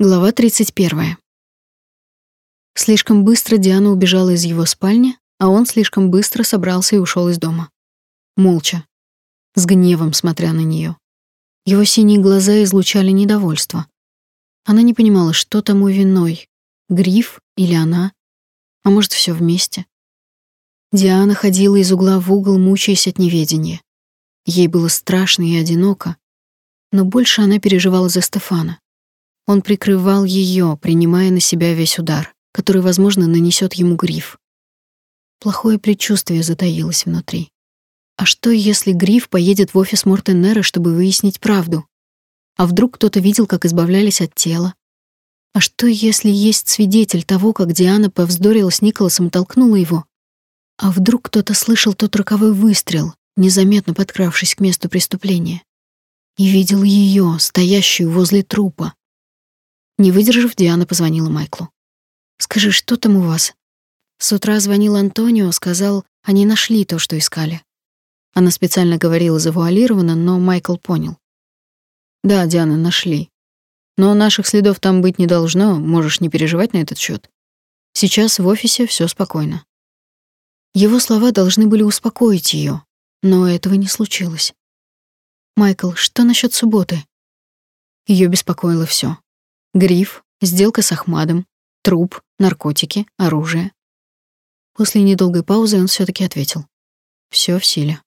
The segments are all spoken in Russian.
Глава 31. Слишком быстро Диана убежала из его спальни, а он слишком быстро собрался и ушел из дома. Молча, с гневом смотря на нее. Его синие глаза излучали недовольство. Она не понимала, что тому виной — Гриф или она, а может, все вместе. Диана ходила из угла в угол, мучаясь от неведения. Ей было страшно и одиноко, но больше она переживала за Стефана. Он прикрывал ее, принимая на себя весь удар, который, возможно, нанесет ему гриф. Плохое предчувствие затаилось внутри. А что, если Гриф поедет в офис Мортенера, чтобы выяснить правду? А вдруг кто-то видел, как избавлялись от тела? А что, если есть свидетель того, как Диана повздорила с Николасом и толкнула его? А вдруг кто-то слышал тот роковой выстрел, незаметно подкравшись к месту преступления, и видел ее, стоящую возле трупа? Не выдержав, Диана позвонила Майклу. «Скажи, что там у вас?» С утра звонил Антонио, сказал, они нашли то, что искали. Она специально говорила завуалированно, но Майкл понял. «Да, Диана, нашли. Но наших следов там быть не должно, можешь не переживать на этот счет. Сейчас в офисе все спокойно». Его слова должны были успокоить ее, но этого не случилось. «Майкл, что насчет субботы?» Ее беспокоило все. Гриф, сделка с Ахмадом, труп, наркотики, оружие. После недолгой паузы он все таки ответил. Все в силе.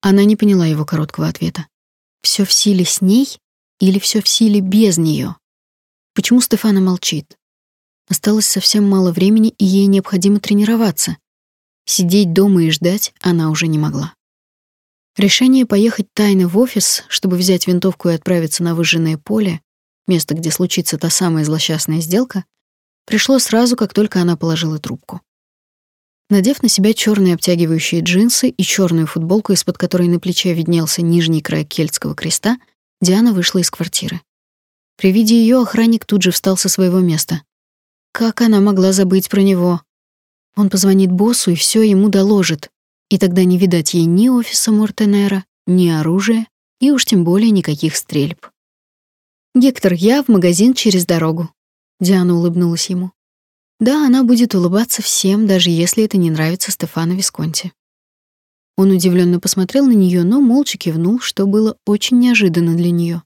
Она не поняла его короткого ответа. Все в силе с ней или все в силе без нее? Почему Стефана молчит? Осталось совсем мало времени, и ей необходимо тренироваться. Сидеть дома и ждать она уже не могла. Решение поехать тайно в офис, чтобы взять винтовку и отправиться на выжженное поле, место, где случится та самая злосчастная сделка, пришло сразу, как только она положила трубку. Надев на себя черные обтягивающие джинсы и черную футболку, из-под которой на плече виднелся нижний край кельтского креста, Диана вышла из квартиры. При виде ее охранник тут же встал со своего места. Как она могла забыть про него? Он позвонит боссу и все ему доложит, и тогда не видать ей ни офиса Мортенера, ни оружия, и уж тем более никаких стрельб. «Гектор, я в магазин через дорогу». Диана улыбнулась ему. Да, она будет улыбаться всем, даже если это не нравится Стефано Висконти. Он удивленно посмотрел на нее, но молча кивнул, что было очень неожиданно для нее.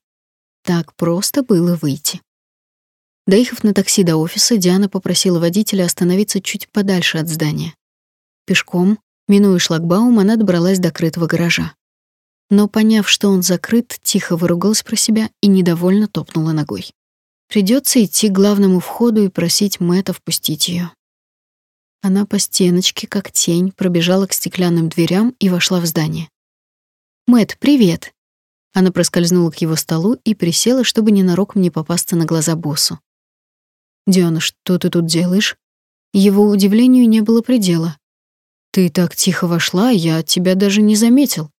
Так просто было выйти. Доехав на такси до офиса, Диана попросила водителя остановиться чуть подальше от здания. Пешком, минуя шлагбаум, она добралась до крытого гаража но, поняв, что он закрыт, тихо выругалась про себя и недовольно топнула ногой. Придется идти к главному входу и просить Мэтта впустить ее. Она по стеночке, как тень, пробежала к стеклянным дверям и вошла в здание. Мэт, привет!» Она проскользнула к его столу и присела, чтобы ненароком не попасться на глаза боссу. «Диана, что ты тут делаешь?» Его удивлению не было предела. «Ты так тихо вошла, я тебя даже не заметил».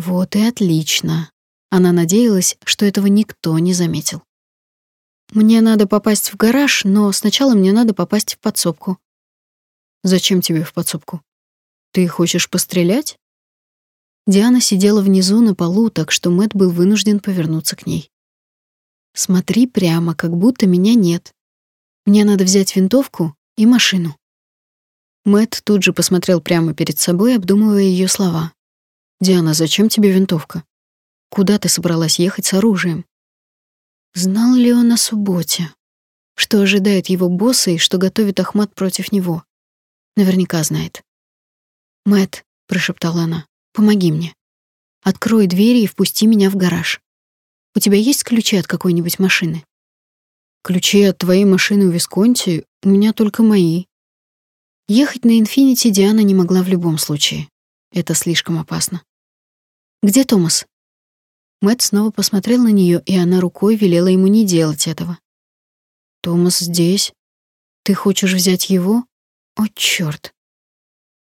Вот и отлично. Она надеялась, что этого никто не заметил. Мне надо попасть в гараж, но сначала мне надо попасть в подсобку. Зачем тебе в подсобку? Ты хочешь пострелять? Диана сидела внизу на полу, так что Мэт был вынужден повернуться к ней. Смотри прямо, как будто меня нет. Мне надо взять винтовку и машину. Мэт тут же посмотрел прямо перед собой, обдумывая ее слова. «Диана, зачем тебе винтовка? Куда ты собралась ехать с оружием?» Знал ли он о субботе? Что ожидает его босса и что готовит Ахмат против него? Наверняка знает. Мэт, прошептала она, — «помоги мне. Открой двери и впусти меня в гараж. У тебя есть ключи от какой-нибудь машины?» «Ключи от твоей машины в Висконти? У меня только мои». Ехать на Инфинити Диана не могла в любом случае. Это слишком опасно. Где Томас? Мэт снова посмотрел на нее, и она рукой велела ему не делать этого. Томас здесь. Ты хочешь взять его? О, чёрт.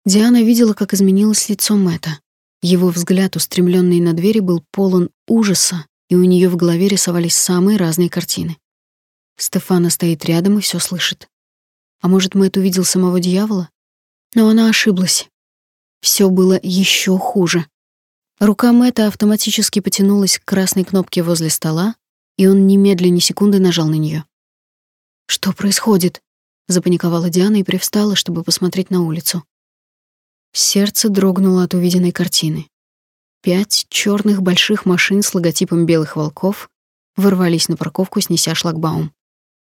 Диана видела, как изменилось лицо Мэта. Его взгляд, устремленный на двери, был полон ужаса, и у нее в голове рисовались самые разные картины. Стефана стоит рядом и все слышит. А может, Мэт увидел самого дьявола? Но она ошиблась. Все было еще хуже. Рука Мэтта автоматически потянулась к красной кнопке возле стола, и он немедленно ни секунды нажал на нее. «Что происходит?» — запаниковала Диана и привстала, чтобы посмотреть на улицу. Сердце дрогнуло от увиденной картины. Пять черных больших машин с логотипом белых волков ворвались на парковку, снеся шлагбаум.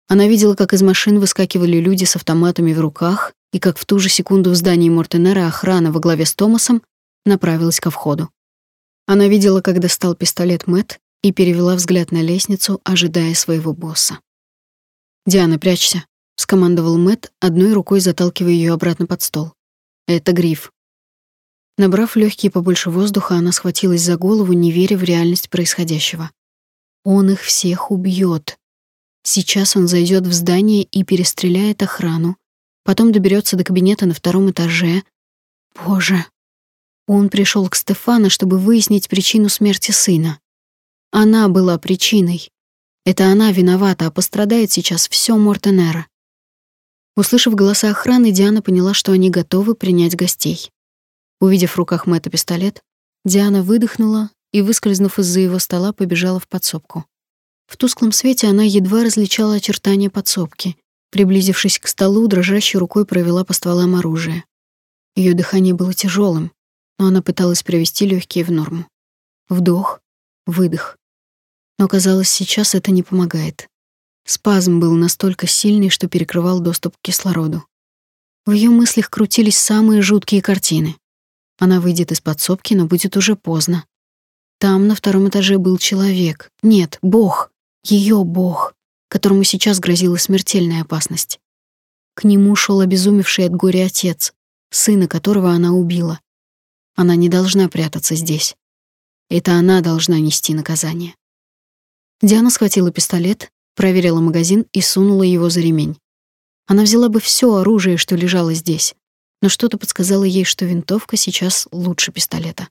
Она видела, как из машин выскакивали люди с автоматами в руках, и как в ту же секунду в здании Мортенера охрана во главе с Томасом направилась ко входу. Она видела, как достал пистолет Мэт и перевела взгляд на лестницу, ожидая своего босса. «Диана, прячься», — скомандовал Мэт, одной рукой заталкивая ее обратно под стол. «Это гриф». Набрав легкие побольше воздуха, она схватилась за голову, не веря в реальность происходящего. Он их всех убьет. Сейчас он зайдет в здание и перестреляет охрану, потом доберется до кабинета на втором этаже. Боже. Он пришел к Стефану, чтобы выяснить причину смерти сына. Она была причиной. Это она виновата, а пострадает сейчас все Мортенера. Услышав голоса охраны, Диана поняла, что они готовы принять гостей. Увидев в руках Мэтта пистолет, Диана выдохнула и, выскользнув из-за его стола, побежала в подсобку. В тусклом свете она едва различала очертания подсобки. Приблизившись к столу, дрожащей рукой провела по стволам оружия. Ее дыхание было тяжелым, но она пыталась привести легкие в норму. Вдох, выдох. Но казалось, сейчас это не помогает. Спазм был настолько сильный, что перекрывал доступ к кислороду. В ее мыслях крутились самые жуткие картины. Она выйдет из подсобки, но будет уже поздно. Там на втором этаже был человек. Нет, бог ее бог, которому сейчас грозила смертельная опасность. К нему шел обезумевший от горя отец, сына которого она убила. Она не должна прятаться здесь. Это она должна нести наказание. Диана схватила пистолет, проверила магазин и сунула его за ремень. Она взяла бы все оружие, что лежало здесь, но что-то подсказало ей, что винтовка сейчас лучше пистолета.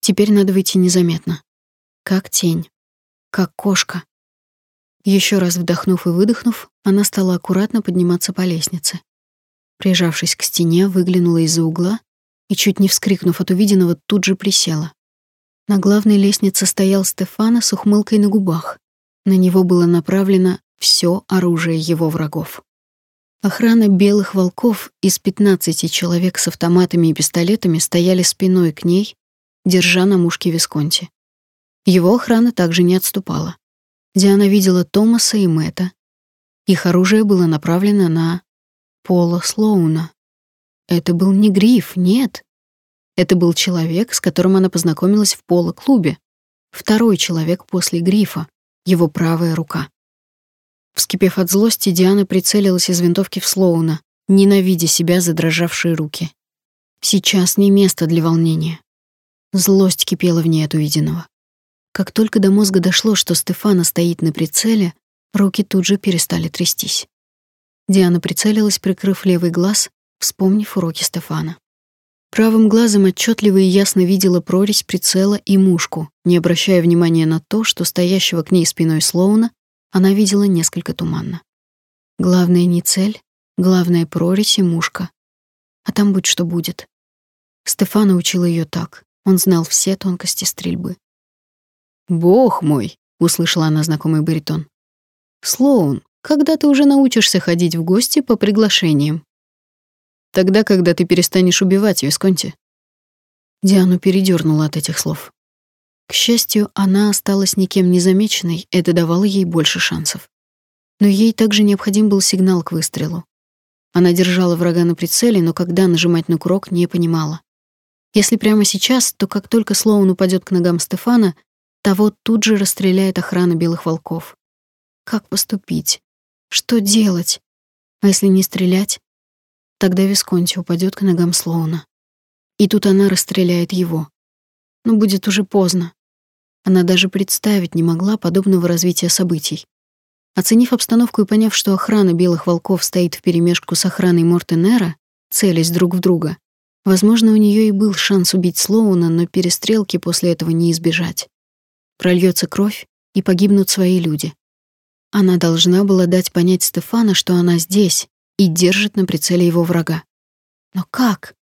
Теперь надо выйти незаметно. Как тень. Как кошка. Еще раз вдохнув и выдохнув, она стала аккуратно подниматься по лестнице. Прижавшись к стене, выглянула из-за угла и, чуть не вскрикнув от увиденного, тут же присела. На главной лестнице стоял Стефана с ухмылкой на губах. На него было направлено все оружие его врагов. Охрана белых волков из 15 человек с автоматами и пистолетами стояли спиной к ней, держа на мушке Висконти. Его охрана также не отступала. Диана видела Томаса и Мэтта. Их оружие было направлено на Пола Слоуна. Это был не Гриф, нет. Это был человек, с которым она познакомилась в поло-клубе. Второй человек после Грифа, его правая рука. Вскипев от злости, Диана прицелилась из винтовки в Слоуна, ненавидя себя за дрожавшие руки. Сейчас не место для волнения. Злость кипела в ней от увиденного. Как только до мозга дошло, что Стефана стоит на прицеле, руки тут же перестали трястись. Диана прицелилась, прикрыв левый глаз, вспомнив уроки Стефана. Правым глазом отчетливо и ясно видела прорезь прицела и мушку, не обращая внимания на то, что стоящего к ней спиной Слоуна она видела несколько туманно. Главное не цель, главное прорезь и мушка. А там будь что будет. Стефана учил ее так. Он знал все тонкости стрельбы. «Бог мой!» — услышала она знакомый баритон. «Слоун, когда ты уже научишься ходить в гости по приглашениям?» «Тогда, когда ты перестанешь убивать Висконти». Диану передернула от этих слов. К счастью, она осталась никем не замеченной, это давало ей больше шансов. Но ей также необходим был сигнал к выстрелу. Она держала врага на прицеле, но когда нажимать на курок, не понимала. Если прямо сейчас, то как только Слоун упадет к ногам Стефана, того тут же расстреляет охрана белых волков. Как поступить? Что делать? А если не стрелять? Тогда Висконти упадет к ногам Слоуна. И тут она расстреляет его. Но будет уже поздно. Она даже представить не могла подобного развития событий. Оценив обстановку и поняв, что охрана белых волков стоит вперемешку с охраной Мортенера, целясь друг в друга, возможно, у нее и был шанс убить Слоуна, но перестрелки после этого не избежать. Прольется кровь, и погибнут свои люди. Она должна была дать понять Стефана, что она здесь и держит на прицеле его врага. Но как?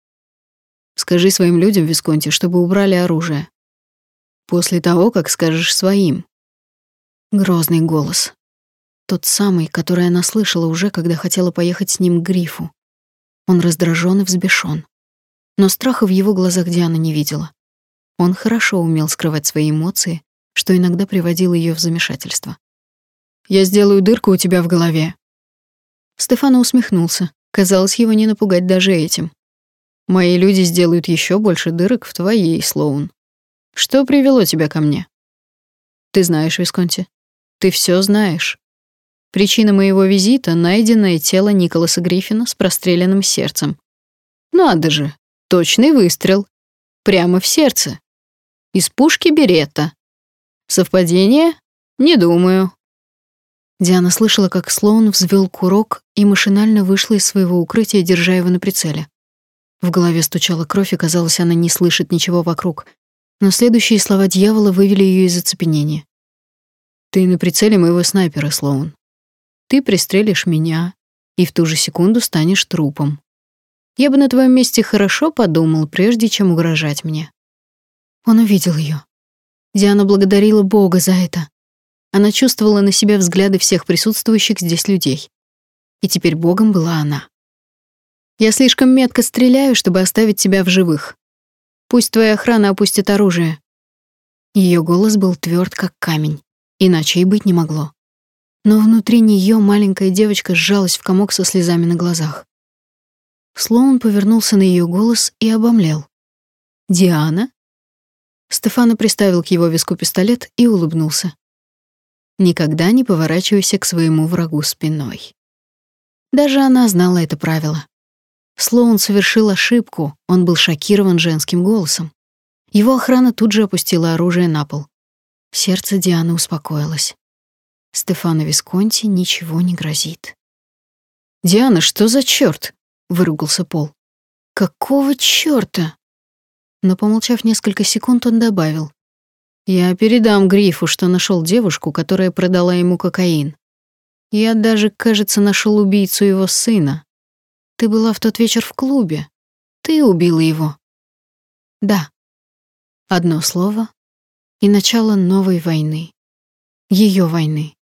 Скажи своим людям, Висконти, чтобы убрали оружие. После того, как скажешь своим. Грозный голос. Тот самый, который она слышала уже, когда хотела поехать с ним к Грифу. Он раздражен и взбешен. Но страха в его глазах Диана не видела. Он хорошо умел скрывать свои эмоции, что иногда приводило ее в замешательство. «Я сделаю дырку у тебя в голове». Стефано усмехнулся. Казалось, его не напугать даже этим. «Мои люди сделают еще больше дырок в твоей, Слоун. Что привело тебя ко мне?» «Ты знаешь, Висконти. Ты все знаешь. Причина моего визита — найденное тело Николаса Гриффина с простреленным сердцем. Надо же, точный выстрел. Прямо в сердце. Из пушки Беретта. Совпадение? Не думаю. Диана слышала, как Слоун взвел курок и машинально вышла из своего укрытия, держа его на прицеле. В голове стучала кровь, и казалось, она не слышит ничего вокруг. Но следующие слова дьявола вывели ее из оцепенения. «Ты на прицеле моего снайпера, Слоун. Ты пристрелишь меня и в ту же секунду станешь трупом. Я бы на твоем месте хорошо подумал, прежде чем угрожать мне. Он увидел ее. Диана благодарила Бога за это. Она чувствовала на себе взгляды всех присутствующих здесь людей. И теперь Богом была она. Я слишком метко стреляю, чтобы оставить тебя в живых. Пусть твоя охрана опустит оружие. Ее голос был тверд, как камень, иначе и быть не могло но внутри нее маленькая девочка сжалась в комок со слезами на глазах. Слоун повернулся на ее голос и обомлел. «Диана?» Стефано приставил к его виску пистолет и улыбнулся. «Никогда не поворачивайся к своему врагу спиной». Даже она знала это правило. Слоун совершил ошибку, он был шокирован женским голосом. Его охрана тут же опустила оружие на пол. Сердце Дианы успокоилось. Стефано Висконти ничего не грозит. «Диана, что за чёрт?» — выругался Пол. «Какого чёрта?» Но, помолчав несколько секунд, он добавил. «Я передам Грифу, что нашёл девушку, которая продала ему кокаин. Я даже, кажется, нашёл убийцу его сына. Ты была в тот вечер в клубе. Ты убила его». «Да». Одно слово — и начало новой войны. Её войны.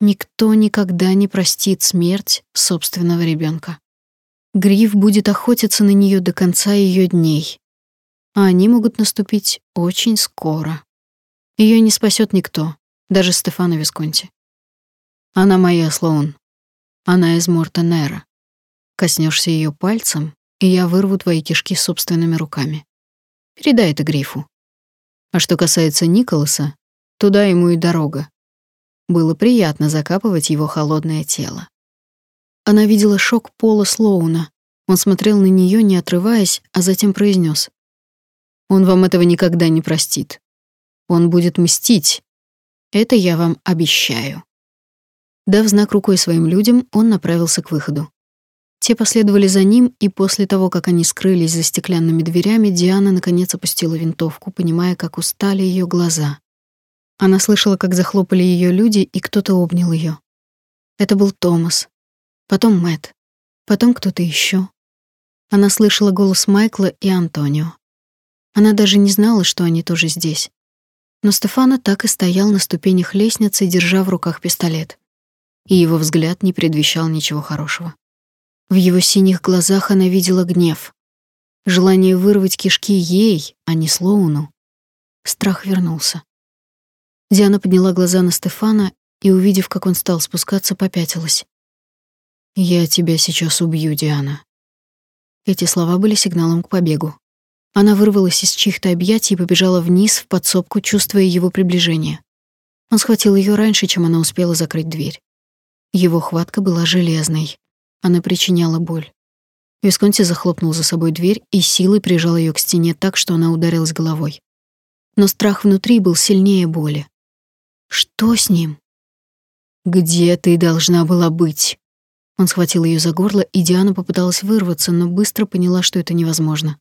Никто никогда не простит смерть собственного ребенка. Гриф будет охотиться на нее до конца ее дней. А они могут наступить очень скоро. Ее не спасет никто, даже Стефано Висконти. Она моя, Слоун. Она из Мортенера. Коснешься ее пальцем, и я вырву твои кишки собственными руками. Передай это Грифу. А что касается Николаса, туда ему и дорога. Было приятно закапывать его холодное тело. Она видела шок Пола Слоуна. Он смотрел на нее, не отрываясь, а затем произнес: «Он вам этого никогда не простит. Он будет мстить. Это я вам обещаю». Дав знак рукой своим людям, он направился к выходу. Те последовали за ним, и после того, как они скрылись за стеклянными дверями, Диана наконец опустила винтовку, понимая, как устали ее глаза. Она слышала, как захлопали ее люди, и кто-то обнял ее. Это был Томас. Потом Мэт. Потом кто-то еще. Она слышала голос Майкла и Антонио. Она даже не знала, что они тоже здесь. Но Стефана так и стоял на ступенях лестницы, держа в руках пистолет. И его взгляд не предвещал ничего хорошего. В его синих глазах она видела гнев. Желание вырвать кишки ей, а не Слоуну. Страх вернулся. Диана подняла глаза на Стефана и, увидев, как он стал спускаться, попятилась. «Я тебя сейчас убью, Диана». Эти слова были сигналом к побегу. Она вырвалась из чьих-то объятий и побежала вниз в подсобку, чувствуя его приближение. Он схватил ее раньше, чем она успела закрыть дверь. Его хватка была железной. Она причиняла боль. Висконти захлопнул за собой дверь и силой прижал ее к стене так, что она ударилась головой. Но страх внутри был сильнее боли. Что с ним? Где ты должна была быть? Он схватил ее за горло, и Диана попыталась вырваться, но быстро поняла, что это невозможно.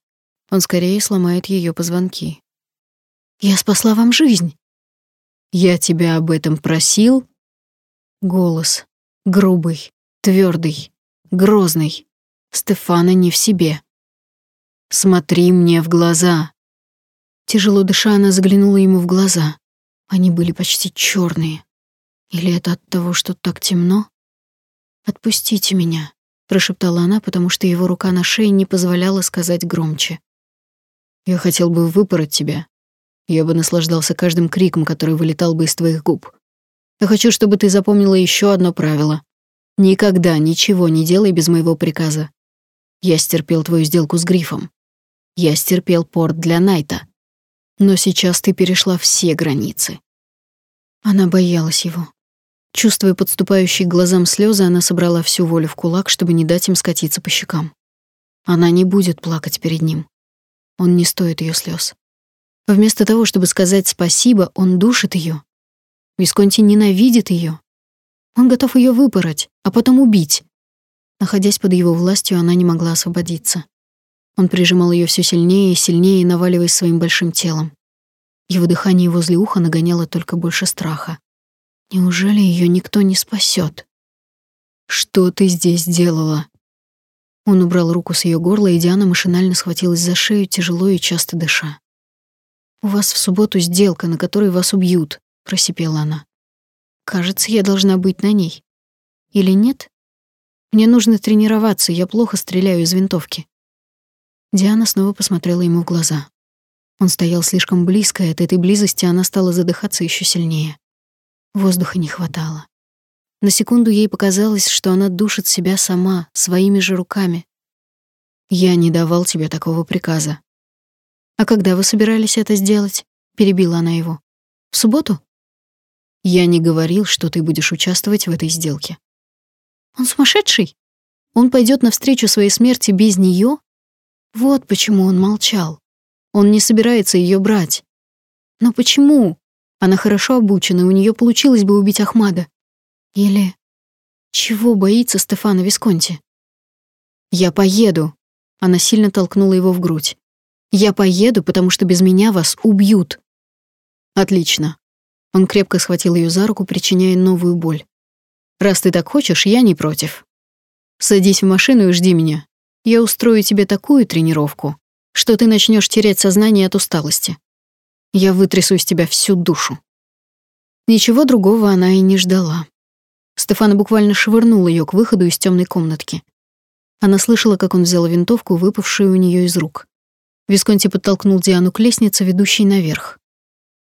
Он скорее сломает ее позвонки. Я спасла вам жизнь. Я тебя об этом просил? Голос грубый, твердый, грозный. Стефана не в себе. Смотри мне в глаза. Тяжело дыша, она заглянула ему в глаза. Они были почти черные. Или это от того, что так темно? Отпустите меня, прошептала она, потому что его рука на шее не позволяла сказать громче. Я хотел бы выпороть тебя. Я бы наслаждался каждым криком, который вылетал бы из твоих губ. Я хочу, чтобы ты запомнила еще одно правило. Никогда ничего не делай без моего приказа. Я стерпел твою сделку с Грифом. Я стерпел порт для Найта. Но сейчас ты перешла все границы. Она боялась его. Чувствуя подступающие к глазам слезы, она собрала всю волю в кулак, чтобы не дать им скатиться по щекам. Она не будет плакать перед ним. Он не стоит ее слез. Вместо того, чтобы сказать спасибо, он душит ее. Висконти ненавидит ее. Он готов ее выпороть, а потом убить. Находясь под его властью, она не могла освободиться. Он прижимал ее все сильнее и сильнее, наваливаясь своим большим телом. Его дыхание возле уха нагоняло только больше страха. Неужели ее никто не спасет? Что ты здесь делала? Он убрал руку с ее горла, и Диана машинально схватилась за шею, тяжело и часто дыша. У вас в субботу сделка, на которой вас убьют, просипела она. Кажется, я должна быть на ней. Или нет? Мне нужно тренироваться, я плохо стреляю из винтовки. Диана снова посмотрела ему в глаза. Он стоял слишком близко, и от этой близости она стала задыхаться еще сильнее. Воздуха не хватало. На секунду ей показалось, что она душит себя сама, своими же руками. «Я не давал тебе такого приказа». «А когда вы собирались это сделать?» — перебила она его. «В субботу?» «Я не говорил, что ты будешь участвовать в этой сделке». «Он сумасшедший? Он пойдет навстречу своей смерти без нее? Вот почему он молчал. Он не собирается ее брать. Но почему? Она хорошо обучена, у нее получилось бы убить Ахмада. Или чего боится Стефано Висконти? Я поеду. Она сильно толкнула его в грудь. Я поеду, потому что без меня вас убьют. Отлично. Он крепко схватил ее за руку, причиняя новую боль. Раз ты так хочешь, я не против. Садись в машину и жди меня. Я устрою тебе такую тренировку, что ты начнешь терять сознание от усталости. Я вытрясу из тебя всю душу. Ничего другого она и не ждала. Стефана буквально швырнул ее к выходу из темной комнатки. Она слышала, как он взял винтовку, выпавшую у нее из рук. Висконти подтолкнул Диану к лестнице, ведущей наверх.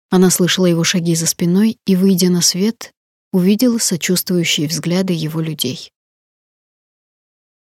Она слышала его шаги за спиной и, выйдя на свет, увидела сочувствующие взгляды его людей.